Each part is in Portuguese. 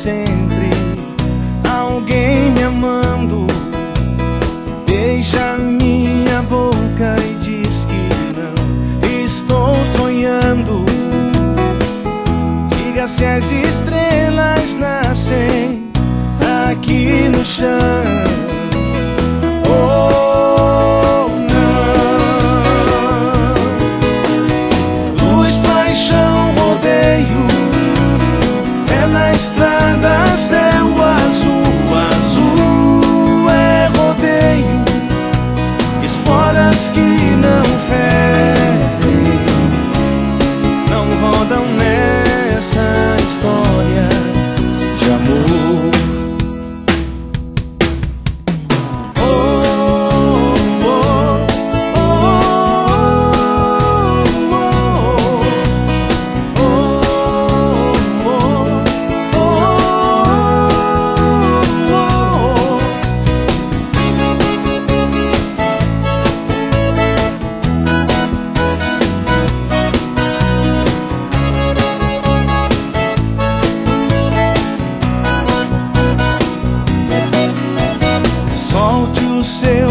sempre alguém me amando. Beija minha boca e diz que não estou sonhando. Diga se as estrelas nascem aqui no chão. que não fez.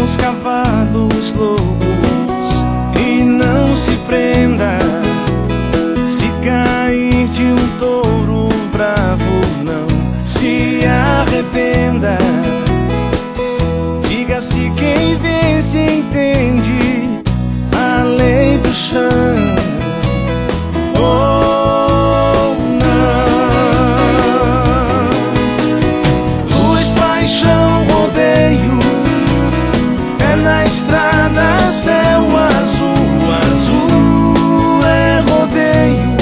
Seus cavalos loucos e não se prenda. Se cair de um touro bravo, não se arrependa. Diga-se quem vence entende céu azul, azul é rodeio,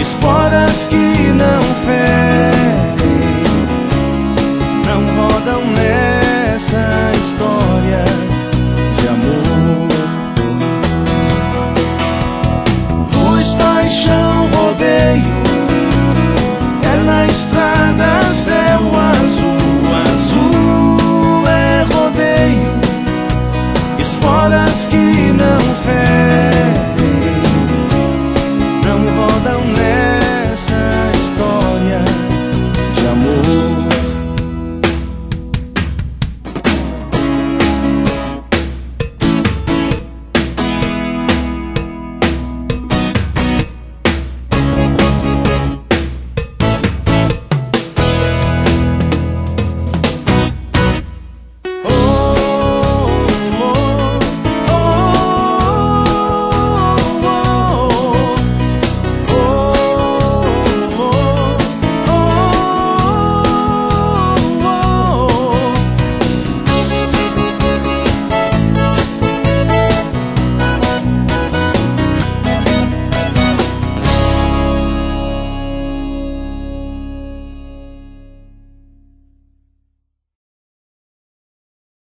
esporas que não ferem.